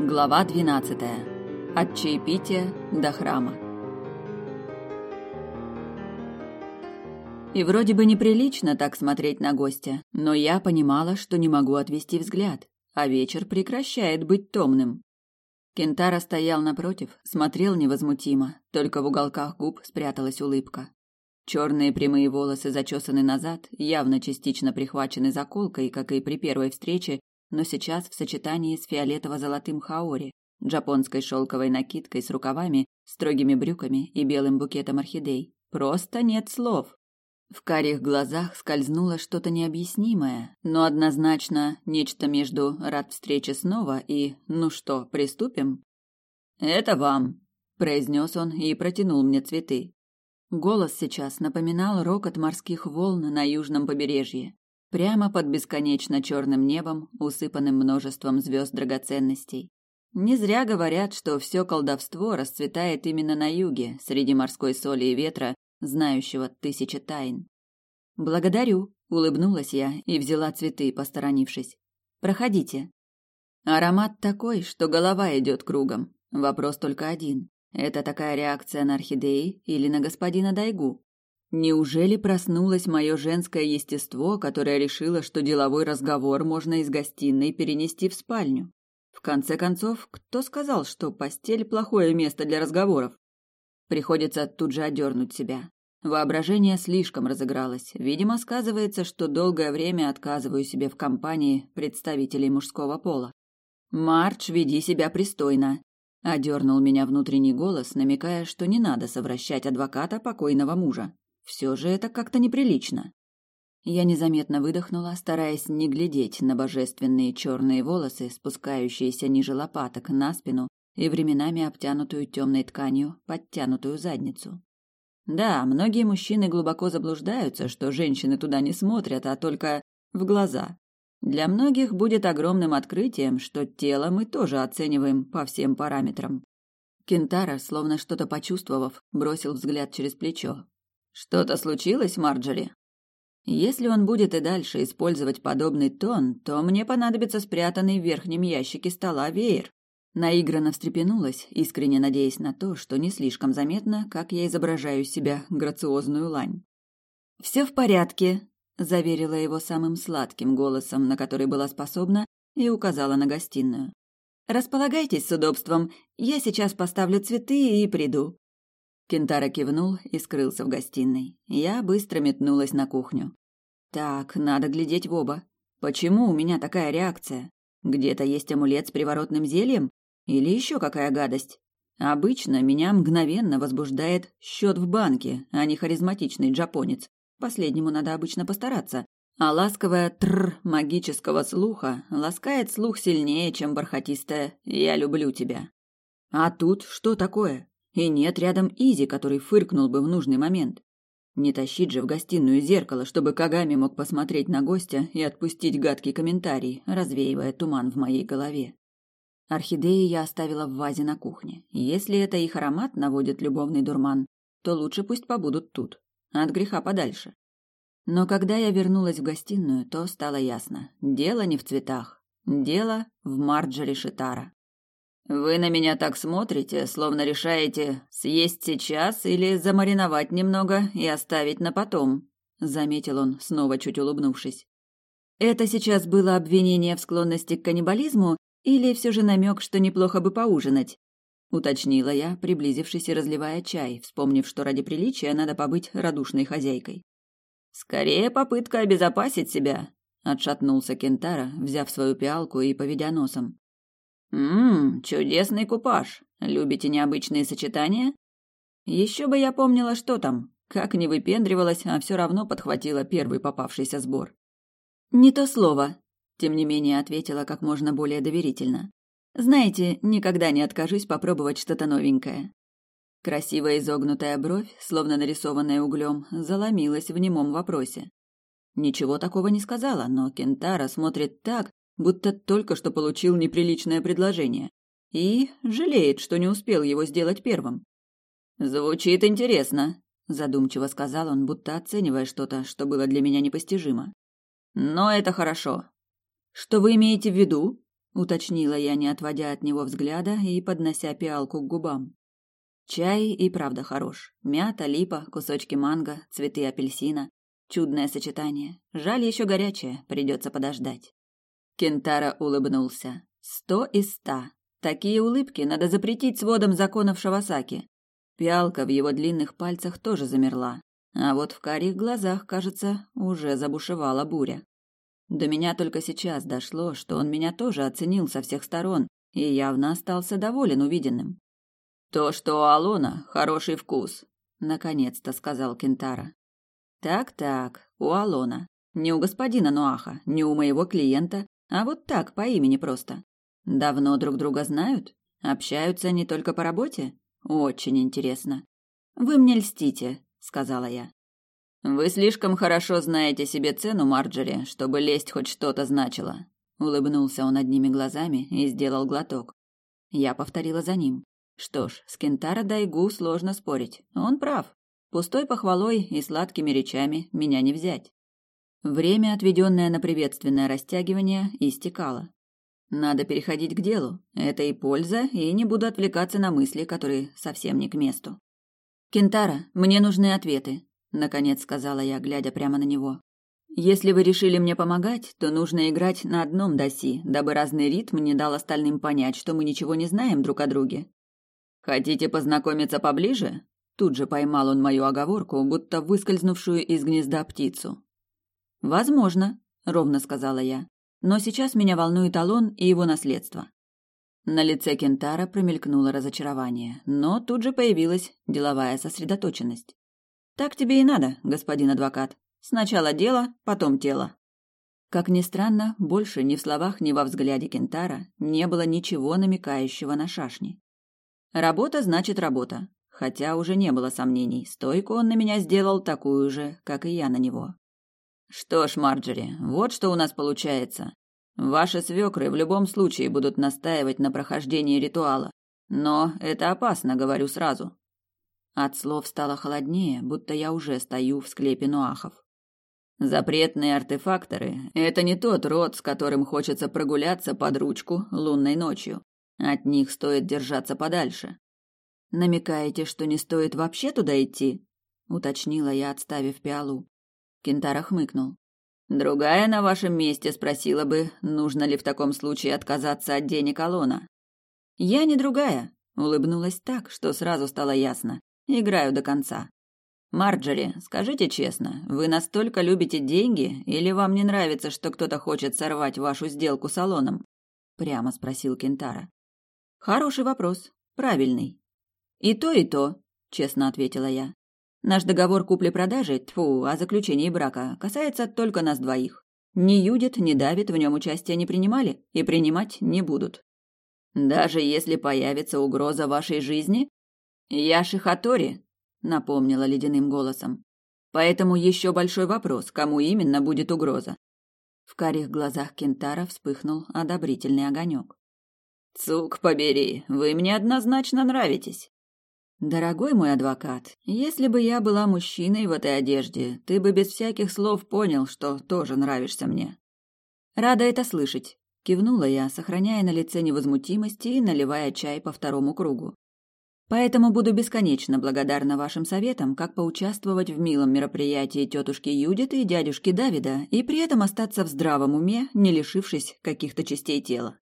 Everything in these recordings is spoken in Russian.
Глава 12. От чаепития до храма. И вроде бы неприлично так смотреть на гостя, но я понимала, что не могу отвести взгляд, а вечер прекращает быть томным. Кентара стоял напротив, смотрел невозмутимо, только в уголках губ спряталась улыбка. Черные прямые волосы зачесаны назад, явно частично прихвачены заколкой, как и при первой встрече, но сейчас в сочетании с фиолетово-золотым хаори, джапонской шелковой накидкой с рукавами, строгими брюками и белым букетом орхидей. Просто нет слов. В карих глазах скользнуло что-то необъяснимое, но однозначно нечто между «рад встрече снова» и «ну что, приступим?» «Это вам», — произнес он и протянул мне цветы. Голос сейчас напоминал рокот морских волн на южном побережье прямо под бесконечно черным небом, усыпанным множеством звезд драгоценностей. Не зря говорят, что все колдовство расцветает именно на юге, среди морской соли и ветра, знающего тысячи тайн. Благодарю, улыбнулась я и взяла цветы, посторонившись. Проходите. Аромат такой, что голова идет кругом. Вопрос только один: это такая реакция на орхидеи или на господина Дайгу? Неужели проснулось мое женское естество, которое решило, что деловой разговор можно из гостиной перенести в спальню? В конце концов, кто сказал, что постель плохое место для разговоров? Приходится тут же одернуть себя. Воображение слишком разыгралось. Видимо, сказывается, что долгое время отказываю себе в компании представителей мужского пола. Марч, веди себя пристойно, одернул меня внутренний голос, намекая, что не надо совращать адвоката покойного мужа. Все же это как-то неприлично. Я незаметно выдохнула, стараясь не глядеть на божественные черные волосы, спускающиеся ниже лопаток на спину и временами обтянутую темной тканью подтянутую задницу. Да, многие мужчины глубоко заблуждаются, что женщины туда не смотрят, а только в глаза. Для многих будет огромным открытием, что тело мы тоже оцениваем по всем параметрам. Кентара, словно что-то почувствовав, бросил взгляд через плечо, что-то случилось, Марджори? Если он будет и дальше использовать подобный тон, то мне понадобится спрятанный в верхнем ящике стола веер. Наигранно встрепенулась, искренне надеясь на то, что не слишком заметно, как я изображаю себя грациозную лань. «Все в порядке», — заверила его самым сладким голосом, на который была способна, и указала на гостиную. «Располагайтесь с удобством, я сейчас поставлю цветы и приду». Кентара кивнул и скрылся в гостиной. Я быстро метнулась на кухню. Так, надо глядеть в оба. Почему у меня такая реакция? Где-то есть амулет с приворотным зельем? Или еще какая гадость? Обычно меня мгновенно возбуждает счет в банке, а не харизматичный джапонец. Последнему надо обычно постараться. А ласковая тр магического слуха ласкает слух сильнее, чем бархатистая «я люблю тебя». А тут что такое? И нет рядом Изи, который фыркнул бы в нужный момент. Не тащить же в гостиную зеркало, чтобы Кагами мог посмотреть на гостя и отпустить гадкий комментарий, развеивая туман в моей голове. Орхидеи я оставила в вазе на кухне. Если это их аромат наводит любовный дурман, то лучше пусть побудут тут, от греха подальше. Но когда я вернулась в гостиную, то стало ясно. Дело не в цветах. Дело в Марджори Шитара. Вы на меня так смотрите, словно решаете съесть сейчас или замариновать немного и оставить на потом, заметил он, снова чуть улыбнувшись. Это сейчас было обвинение в склонности к каннибализму или все же намек, что неплохо бы поужинать? уточнила я, приблизившись и разливая чай, вспомнив, что ради приличия надо побыть радушной хозяйкой. Скорее попытка обезопасить себя, отшатнулся Кентара, взяв свою пиалку и поведя носом. Ммм, чудесный купаж. Любите необычные сочетания? Еще бы я помнила, что там. Как не выпендривалась, а все равно подхватила первый попавшийся сбор. Не то слово, тем не менее ответила как можно более доверительно. Знаете, никогда не откажусь попробовать что-то новенькое. Красиво изогнутая бровь, словно нарисованная углем, заломилась в немом вопросе. Ничего такого не сказала, но Кентара смотрит так, будто только что получил неприличное предложение. И жалеет, что не успел его сделать первым. «Звучит интересно», – задумчиво сказал он, будто оценивая что-то, что было для меня непостижимо. «Но это хорошо». «Что вы имеете в виду?» уточнила я, не отводя от него взгляда и поднося пиалку к губам. Чай и правда хорош. Мята, липа, кусочки манго, цветы апельсина. Чудное сочетание. Жаль, еще горячее, придется подождать. Кентара улыбнулся. Сто из ста. Такие улыбки надо запретить сводом законов Шавасаки. Пиалка в его длинных пальцах тоже замерла, а вот в карих глазах, кажется, уже забушевала буря. До меня только сейчас дошло, что он меня тоже оценил со всех сторон и явно остался доволен увиденным. То, что у Алона хороший вкус, наконец-то сказал Кентара. Так-так, у Алона. Не у господина Нуаха, не у моего клиента, а вот так, по имени просто. Давно друг друга знают? Общаются не только по работе? Очень интересно. Вы мне льстите, сказала я. Вы слишком хорошо знаете себе цену, Марджери, чтобы лезть хоть что-то значило. Улыбнулся он одними глазами и сделал глоток. Я повторила за ним. Что ж, с Кентара Дайгу сложно спорить. Он прав. Пустой похвалой и сладкими речами меня не взять. Время, отведенное на приветственное растягивание, истекало. Надо переходить к делу. Это и польза, и не буду отвлекаться на мысли, которые совсем не к месту. Кентара, мне нужны ответы, наконец сказала я, глядя прямо на него. Если вы решили мне помогать, то нужно играть на одном доси, дабы разный ритм не дал остальным понять, что мы ничего не знаем друг о друге. Хотите познакомиться поближе? Тут же поймал он мою оговорку, будто выскользнувшую из гнезда птицу. Возможно, ровно сказала я. Но сейчас меня волнует Алон и его наследство. На лице Кентара промелькнуло разочарование, но тут же появилась деловая сосредоточенность. Так тебе и надо, господин адвокат. Сначала дело, потом тело. Как ни странно, больше ни в словах, ни во взгляде Кентара не было ничего намекающего на шашни. Работа значит работа. Хотя уже не было сомнений, стойку он на меня сделал такую же, как и я на него. Что ж, Марджери, вот что у нас получается. Ваши свекры в любом случае будут настаивать на прохождении ритуала. Но это опасно, говорю сразу. От слов стало холоднее, будто я уже стою в склепе нуахов. Запретные артефакторы – это не тот род, с которым хочется прогуляться под ручку лунной ночью. От них стоит держаться подальше. Намекаете, что не стоит вообще туда идти? уточнила я, отставив пиалу. Кентара хмыкнул. Другая на вашем месте спросила бы, нужно ли в таком случае отказаться от денег Алона. Я не другая, улыбнулась так, что сразу стало ясно. Играю до конца. Марджери, скажите честно, вы настолько любите деньги или вам не нравится, что кто-то хочет сорвать вашу сделку с Алоном? прямо спросил Кентара. Хороший вопрос, правильный. И то, и то, честно ответила я. Наш договор купли-продажи, тьфу, о заключении брака, касается только нас двоих. Ни Юдит, ни Давид в нем участия не принимали и принимать не будут. Даже если появится угроза вашей жизни? Я Шихатори, напомнила ледяным голосом. Поэтому еще большой вопрос, кому именно будет угроза. В карих глазах Кентара вспыхнул одобрительный огонек. Цук побери, вы мне однозначно нравитесь. Дорогой мой адвокат, если бы я была мужчиной в этой одежде, ты бы без всяких слов понял, что тоже нравишься мне. Рада это слышать, кивнула я, сохраняя на лице невозмутимость и наливая чай по второму кругу. Поэтому буду бесконечно благодарна вашим советам, как поучаствовать в милом мероприятии тетушки Юдиты и дядюшки Давида, и при этом остаться в здравом уме, не лишившись каких-то частей тела.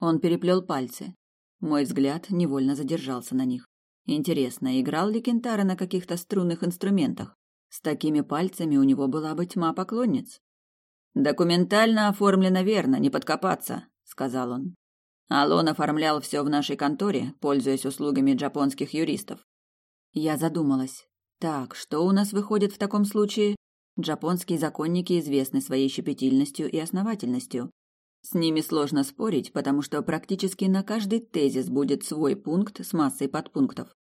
Он переплел пальцы. Мой взгляд невольно задержался на них. Интересно, играл ли Кентара на каких-то струнных инструментах? С такими пальцами у него была бы тьма поклонниц. «Документально оформлено верно, не подкопаться», — сказал он. Алон оформлял все в нашей конторе, пользуясь услугами джапонских юристов. Я задумалась. Так, что у нас выходит в таком случае? Джапонские законники известны своей щепетильностью и основательностью. С ними сложно спорить, потому что практически на каждый тезис будет свой пункт с массой подпунктов.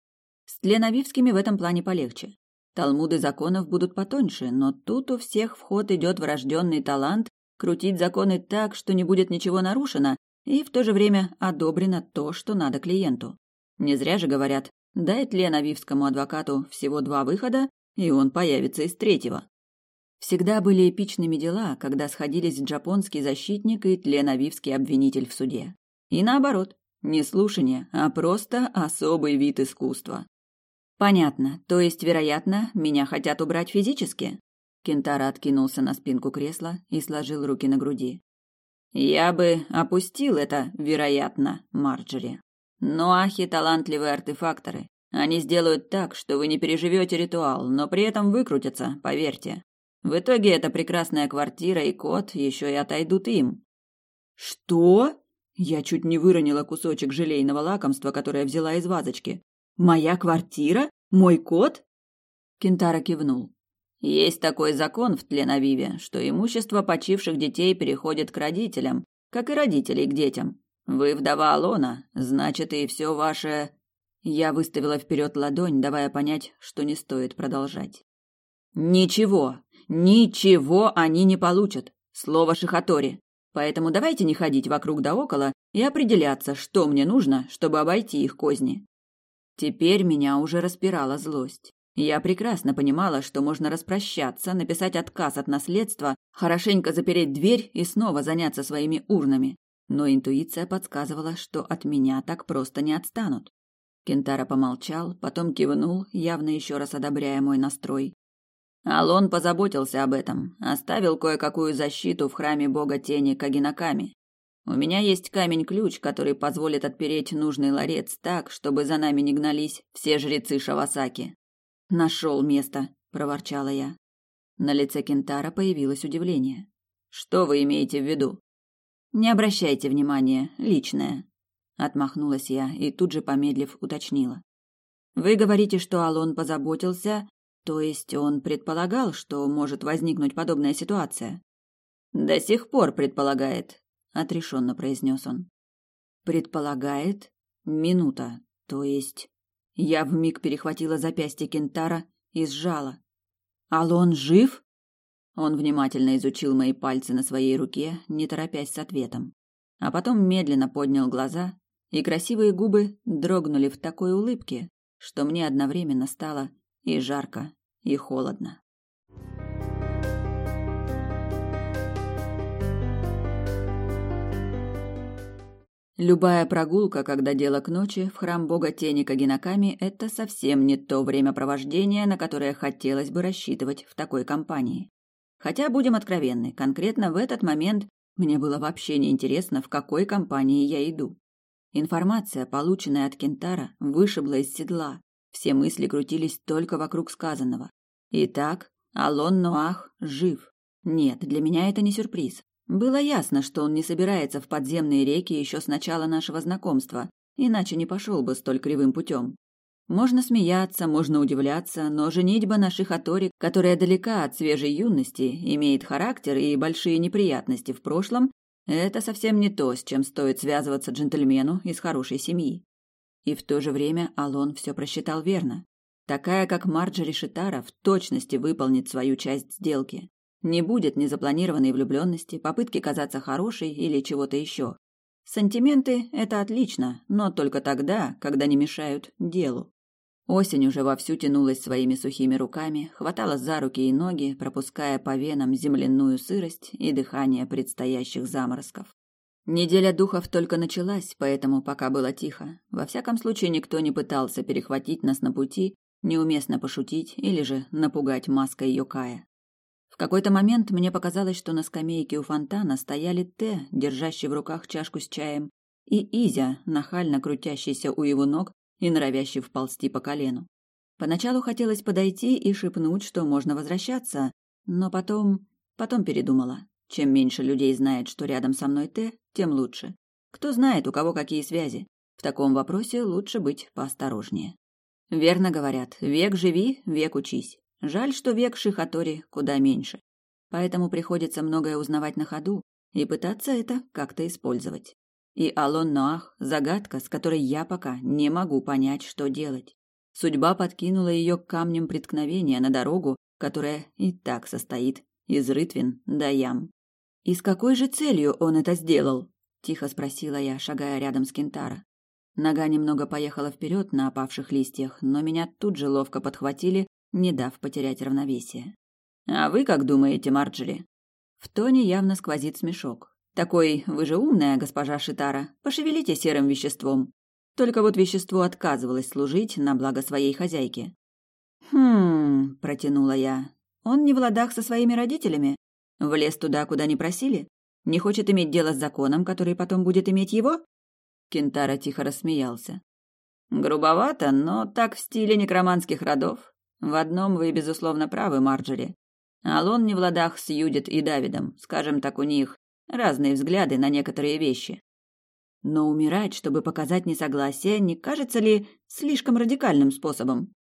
С тленовивскими в этом плане полегче. Талмуды законов будут потоньше, но тут у всех в ход идет врожденный талант крутить законы так, что не будет ничего нарушено, и в то же время одобрено то, что надо клиенту. Не зря же говорят, дай тленовивскому адвокату всего два выхода, и он появится из третьего. Всегда были эпичными дела, когда сходились джапонский защитник и тленавивский обвинитель в суде. И наоборот, не слушание, а просто особый вид искусства. Понятно, то есть, вероятно, меня хотят убрать физически? Кентара откинулся на спинку кресла и сложил руки на груди. Я бы опустил это, вероятно, Марджери. Но ахи талантливые артефакторы. Они сделают так, что вы не переживете ритуал, но при этом выкрутятся, поверьте. В итоге эта прекрасная квартира и кот еще и отойдут им. Что? Я чуть не выронила кусочек желейного лакомства, которое взяла из вазочки. Моя квартира? Мой кот? Кентара кивнул. Есть такой закон в Тленавиве, что имущество почивших детей переходит к родителям, как и родителей к детям. Вы вдова Алона, значит, и все ваше... Я выставила вперед ладонь, давая понять, что не стоит продолжать. Ничего, ничего они не получат. Слово Шихатори. Поэтому давайте не ходить вокруг да около и определяться, что мне нужно, чтобы обойти их козни. Теперь меня уже распирала злость. Я прекрасно понимала, что можно распрощаться, написать отказ от наследства, хорошенько запереть дверь и снова заняться своими урнами. Но интуиция подсказывала, что от меня так просто не отстанут. Кентара помолчал, потом кивнул, явно еще раз одобряя мой настрой. Алон позаботился об этом, оставил кое-какую защиту в храме бога тени Кагинаками. У меня есть камень-ключ, который позволит отпереть нужный ларец так, чтобы за нами не гнались все жрецы Шавасаки. Нашел место, проворчала я. На лице Кентара появилось удивление. Что вы имеете в виду? Не обращайте внимания, личное, отмахнулась я и тут же помедлив уточнила. Вы говорите, что Алон позаботился, то есть он предполагал, что может возникнуть подобная ситуация? До сих пор предполагает, отрешенно произнес он. Предполагает? Минута, то есть я вмиг перехватила запястье Кентара и сжала. «Алон жив?» Он внимательно изучил мои пальцы на своей руке, не торопясь с ответом. А потом медленно поднял глаза, и красивые губы дрогнули в такой улыбке, что мне одновременно стало и жарко, и холодно. Любая прогулка, когда дело к ночи, в храм бога тени Кагинаками – это совсем не то времяпровождение, на которое хотелось бы рассчитывать в такой компании. Хотя, будем откровенны, конкретно в этот момент мне было вообще не интересно, в какой компании я иду. Информация, полученная от Кентара, вышибла из седла. Все мысли крутились только вокруг сказанного. Итак, Алон Ноах жив. Нет, для меня это не сюрприз. Было ясно, что он не собирается в подземные реки еще с начала нашего знакомства, иначе не пошел бы столь кривым путем. Можно смеяться, можно удивляться, но женитьба на Шихаторе, которая далека от свежей юности, имеет характер и большие неприятности в прошлом, это совсем не то, с чем стоит связываться джентльмену из хорошей семьи. И в то же время Алон все просчитал верно. Такая, как Марджери Шитара, в точности выполнит свою часть сделки. Не будет незапланированной влюбленности, попытки казаться хорошей или чего-то еще. Сантименты – это отлично, но только тогда, когда не мешают делу. Осень уже вовсю тянулась своими сухими руками, хватала за руки и ноги, пропуская по венам земляную сырость и дыхание предстоящих заморозков. Неделя духов только началась, поэтому пока было тихо. Во всяком случае, никто не пытался перехватить нас на пути, неуместно пошутить или же напугать маской Йокая. В какой-то момент мне показалось, что на скамейке у фонтана стояли Т, держащий в руках чашку с чаем, и Изя, нахально крутящийся у его ног и норовящий вползти по колену. Поначалу хотелось подойти и шепнуть, что можно возвращаться, но потом... потом передумала. Чем меньше людей знает, что рядом со мной Т, тем лучше. Кто знает, у кого какие связи. В таком вопросе лучше быть поосторожнее. Верно говорят, век живи, век учись. Жаль, что век Шихатори куда меньше. Поэтому приходится многое узнавать на ходу и пытаться это как-то использовать. И Алон Ноах – загадка, с которой я пока не могу понять, что делать. Судьба подкинула ее к камням преткновения на дорогу, которая и так состоит из рытвин до ям. «И с какой же целью он это сделал?» – тихо спросила я, шагая рядом с Кентара. Нога немного поехала вперед на опавших листьях, но меня тут же ловко подхватили не дав потерять равновесие. А вы как думаете, Марджери? В тоне явно сквозит смешок. Такой, вы же умная, госпожа Шитара, пошевелите серым веществом. Только вот вещество отказывалось служить на благо своей хозяйки. «Хм...» – протянула я. «Он не в ладах со своими родителями? Влез туда, куда не просили? Не хочет иметь дело с законом, который потом будет иметь его?» Кентара тихо рассмеялся. «Грубовато, но так в стиле некроманских родов. В одном вы, безусловно, правы, Марджери. Алон не в ладах с Юдит и Давидом. Скажем так, у них разные взгляды на некоторые вещи. Но умирать, чтобы показать несогласие, не кажется ли слишком радикальным способом?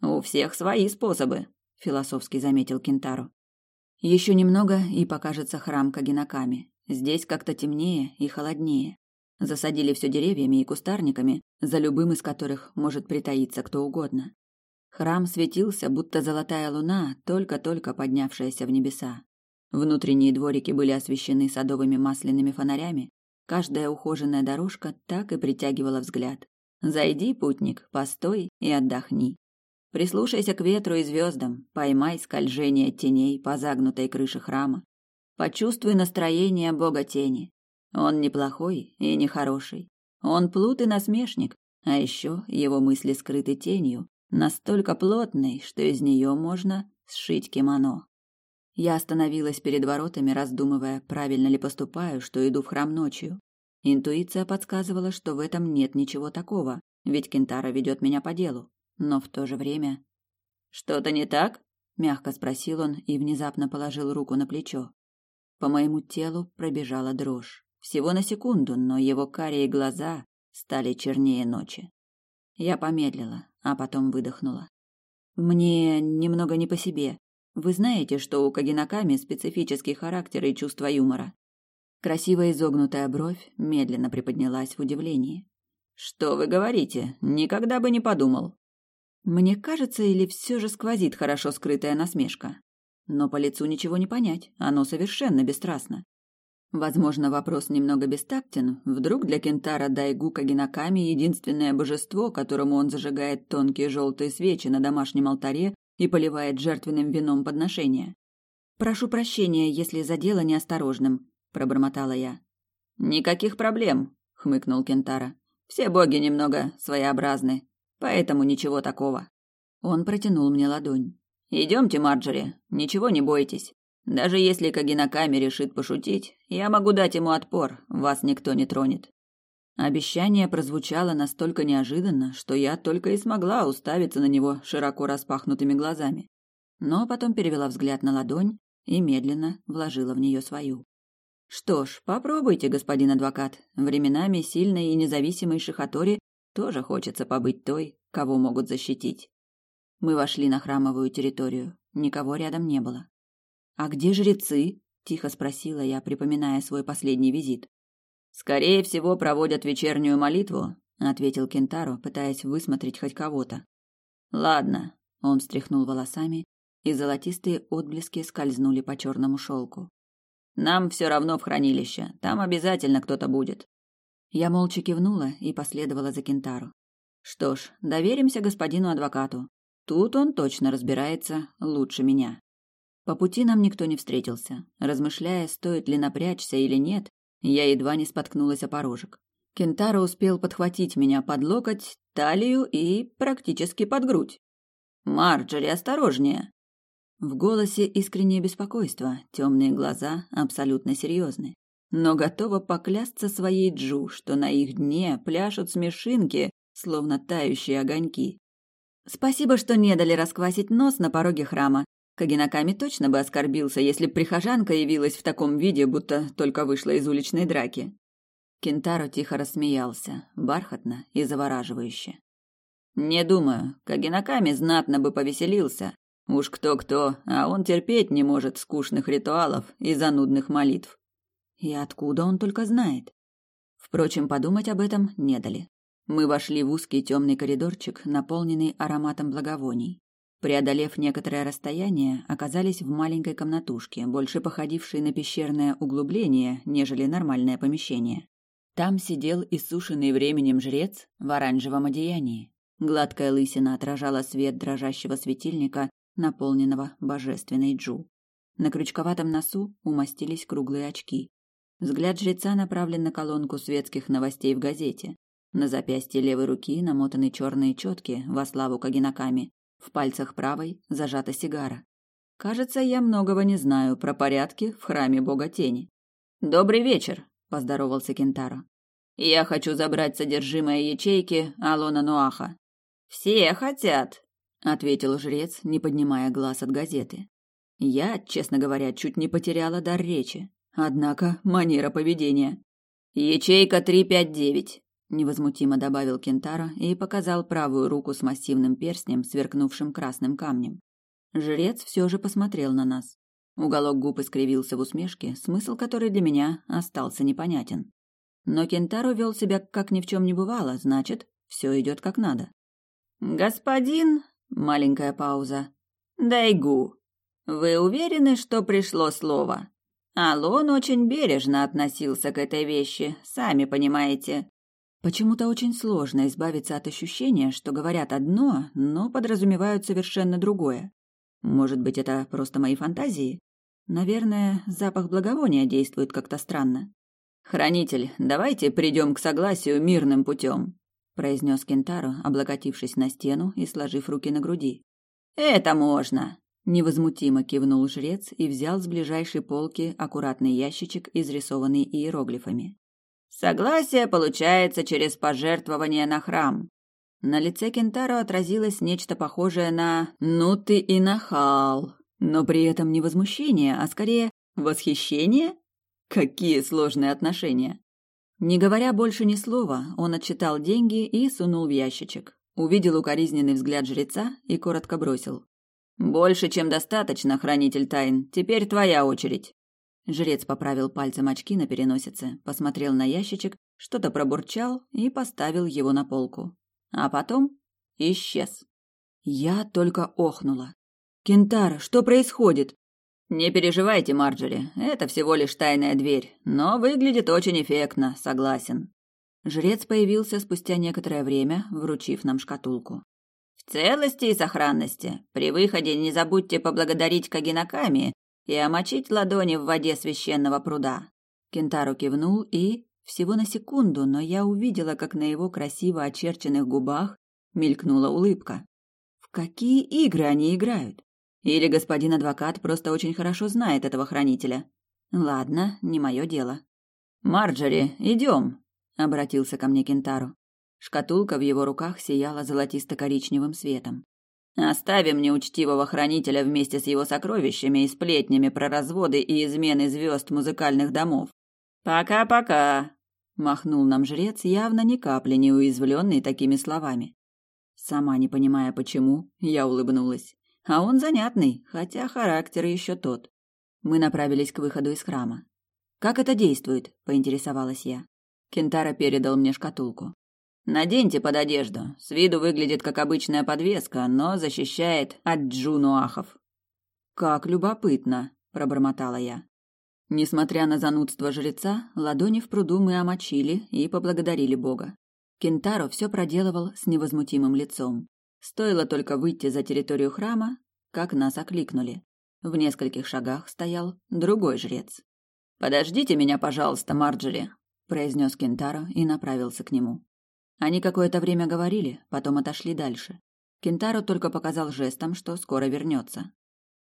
У всех свои способы, философски заметил Кентару. Еще немного и покажется храм Кагинаками. Здесь как-то темнее и холоднее. Засадили все деревьями и кустарниками, за любым из которых может притаиться кто угодно. Храм светился, будто золотая луна, только-только поднявшаяся в небеса. Внутренние дворики были освещены садовыми масляными фонарями. Каждая ухоженная дорожка так и притягивала взгляд. Зайди, путник, постой и отдохни. Прислушайся к ветру и звездам, поймай скольжение теней по загнутой крыше храма. Почувствуй настроение бога тени. Он не плохой и не хороший. Он плут и насмешник, а еще его мысли скрыты тенью, настолько плотной, что из нее можно сшить кимоно. Я остановилась перед воротами, раздумывая, правильно ли поступаю, что иду в храм ночью. Интуиция подсказывала, что в этом нет ничего такого, ведь Кентара ведет меня по делу. Но в то же время... «Что-то не так?» — мягко спросил он и внезапно положил руку на плечо. По моему телу пробежала дрожь. Всего на секунду, но его карие глаза стали чернее ночи. Я помедлила, а потом выдохнула. Мне немного не по себе. Вы знаете, что у Кагинаками специфический характер и чувство юмора. Красиво изогнутая бровь медленно приподнялась в удивлении. Что вы говорите? Никогда бы не подумал. Мне кажется, или все же сквозит хорошо скрытая насмешка. Но по лицу ничего не понять, оно совершенно бесстрастно. Возможно, вопрос немного бестактен. Вдруг для Кентара Дайгу Кагинаками единственное божество, которому он зажигает тонкие желтые свечи на домашнем алтаре и поливает жертвенным вином подношения. «Прошу прощения, если задело неосторожным», — пробормотала я. «Никаких проблем», — хмыкнул Кентара. «Все боги немного своеобразны, поэтому ничего такого». Он протянул мне ладонь. «Идемте, Марджори, ничего не бойтесь. Даже если Кагинаками решит пошутить, я могу дать ему отпор, вас никто не тронет. Обещание прозвучало настолько неожиданно, что я только и смогла уставиться на него широко распахнутыми глазами. Но потом перевела взгляд на ладонь и медленно вложила в нее свою. Что ж, попробуйте, господин адвокат. Временами сильной и независимой Шихатори тоже хочется побыть той, кого могут защитить. Мы вошли на храмовую территорию. Никого рядом не было. «А где жрецы?» – тихо спросила я, припоминая свой последний визит. «Скорее всего, проводят вечернюю молитву», – ответил Кентаро, пытаясь высмотреть хоть кого-то. «Ладно», – он встряхнул волосами, и золотистые отблески скользнули по черному шелку. «Нам все равно в хранилище, там обязательно кто-то будет». Я молча кивнула и последовала за Кентаро. Что ж, доверимся господину адвокату. Тут он точно разбирается лучше меня. По пути нам никто не встретился. Размышляя, стоит ли напрячься или нет, я едва не споткнулась о порожек. Кентаро успел подхватить меня под локоть, талию и практически под грудь. «Марджери, осторожнее!» В голосе искреннее беспокойство, темные глаза абсолютно серьезны. Но готова поклясться своей Джу, что на их дне пляшут смешинки, словно тающие огоньки. «Спасибо, что не дали расквасить нос на пороге храма. Кагинаками точно бы оскорбился, если прихожанка явилась в таком виде, будто только вышла из уличной драки. Кентаро тихо рассмеялся, бархатно и завораживающе. «Не думаю, Кагинаками знатно бы повеселился. Уж кто-кто, а он терпеть не может скучных ритуалов и занудных молитв. И откуда он только знает? Впрочем, подумать об этом не дали. Мы вошли в узкий темный коридорчик, наполненный ароматом благовоний. Преодолев некоторое расстояние, оказались в маленькой комнатушке, больше походившей на пещерное углубление, нежели нормальное помещение. Там сидел иссушенный временем жрец в оранжевом одеянии. Гладкая лысина отражала свет дрожащего светильника, наполненного божественной джу. На крючковатом носу умостились круглые очки. Взгляд жреца направлен на колонку светских новостей в газете. На запястье левой руки намотаны черные четки во славу Кагинаками. В пальцах правой зажата сигара. Кажется, я многого не знаю про порядки в храме бога тени. «Добрый вечер», — поздоровался Кентаро. «Я хочу забрать содержимое ячейки Алона Нуаха». «Все хотят», — ответил жрец, не поднимая глаз от газеты. Я, честно говоря, чуть не потеряла дар речи. Однако манера поведения. «Ячейка 359», — невозмутимо добавил Кентаро и показал правую руку с массивным перстнем, сверкнувшим красным камнем. Жрец все же посмотрел на нас. Уголок губ искривился в усмешке, смысл которой для меня остался непонятен. Но Кентаро вел себя как ни в чем не бывало, значит, все идет как надо. «Господин...» — маленькая пауза. «Дайгу, вы уверены, что пришло слово?» Алон очень бережно относился к этой вещи, сами понимаете. Почему-то очень сложно избавиться от ощущения, что говорят одно, но подразумевают совершенно другое. Может быть, это просто мои фантазии? Наверное, запах благовония действует как-то странно. «Хранитель, давайте придем к согласию мирным путем», произнес Кентаро, облокотившись на стену и сложив руки на груди. «Это можно», Невозмутимо кивнул жрец и взял с ближайшей полки аккуратный ящичек, изрисованный иероглифами. Согласие получается через пожертвование на храм. На лице Кентаро отразилось нечто похожее на «ну ты и нахал», но при этом не возмущение, а скорее восхищение? Какие сложные отношения. Не говоря больше ни слова, он отчитал деньги и сунул в ящичек. Увидел укоризненный взгляд жреца и коротко бросил. Больше, чем достаточно, хранитель тайн. Теперь твоя очередь. Жрец поправил пальцем очки на переносице, посмотрел на ящичек, что-то пробурчал и поставил его на полку. А потом исчез. Я только охнула. Кентара, что происходит? Не переживайте, Марджери, это всего лишь тайная дверь, но выглядит очень эффектно, согласен. Жрец появился спустя некоторое время, вручив нам шкатулку целости и сохранности. При выходе не забудьте поблагодарить Кагинаками и омочить ладони в воде священного пруда. Кентару кивнул и... Всего на секунду, но я увидела, как на его красиво очерченных губах мелькнула улыбка. В какие игры они играют? Или господин адвокат просто очень хорошо знает этого хранителя? Ладно, не мое дело. «Марджори, идем», — обратился ко мне Кентару. Шкатулка в его руках сияла золотисто-коричневым светом. Оставим неучтивого хранителя вместе с его сокровищами и сплетнями про разводы и измены звезд музыкальных домов. Пока-пока, махнул нам жрец, явно ни капли не уязвленный такими словами. Сама не понимая почему, я улыбнулась. А он занятный, хотя характер еще тот. Мы направились к выходу из храма. Как это действует? поинтересовалась я. Кентара передал мне шкатулку. Наденьте под одежду. С виду выглядит как обычная подвеска, но защищает от джунуахов. Как любопытно, пробормотала я. Несмотря на занудство жреца, ладони в пруду мы омочили и поблагодарили Бога. Кентаро все проделывал с невозмутимым лицом. Стоило только выйти за территорию храма, как нас окликнули. В нескольких шагах стоял другой жрец. «Подождите меня, пожалуйста, Марджери», – произнес Кентаро и направился к нему. Они какое-то время говорили, потом отошли дальше. Кентаро только показал жестом, что скоро вернется.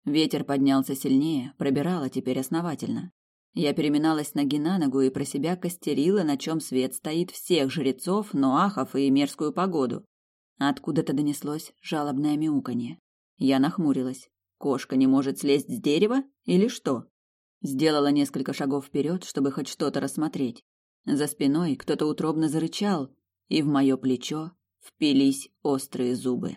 Ветер поднялся сильнее, пробирало теперь основательно. Я переминалась ноги на ногу и про себя костерила, на чем свет стоит всех жрецов, ноахов и мерзкую погоду. Откуда-то донеслось жалобное мяуканье. Я нахмурилась. Кошка не может слезть с дерева или что? Сделала несколько шагов вперед, чтобы хоть что-то рассмотреть. За спиной кто-то утробно зарычал, и в мое плечо впились острые зубы.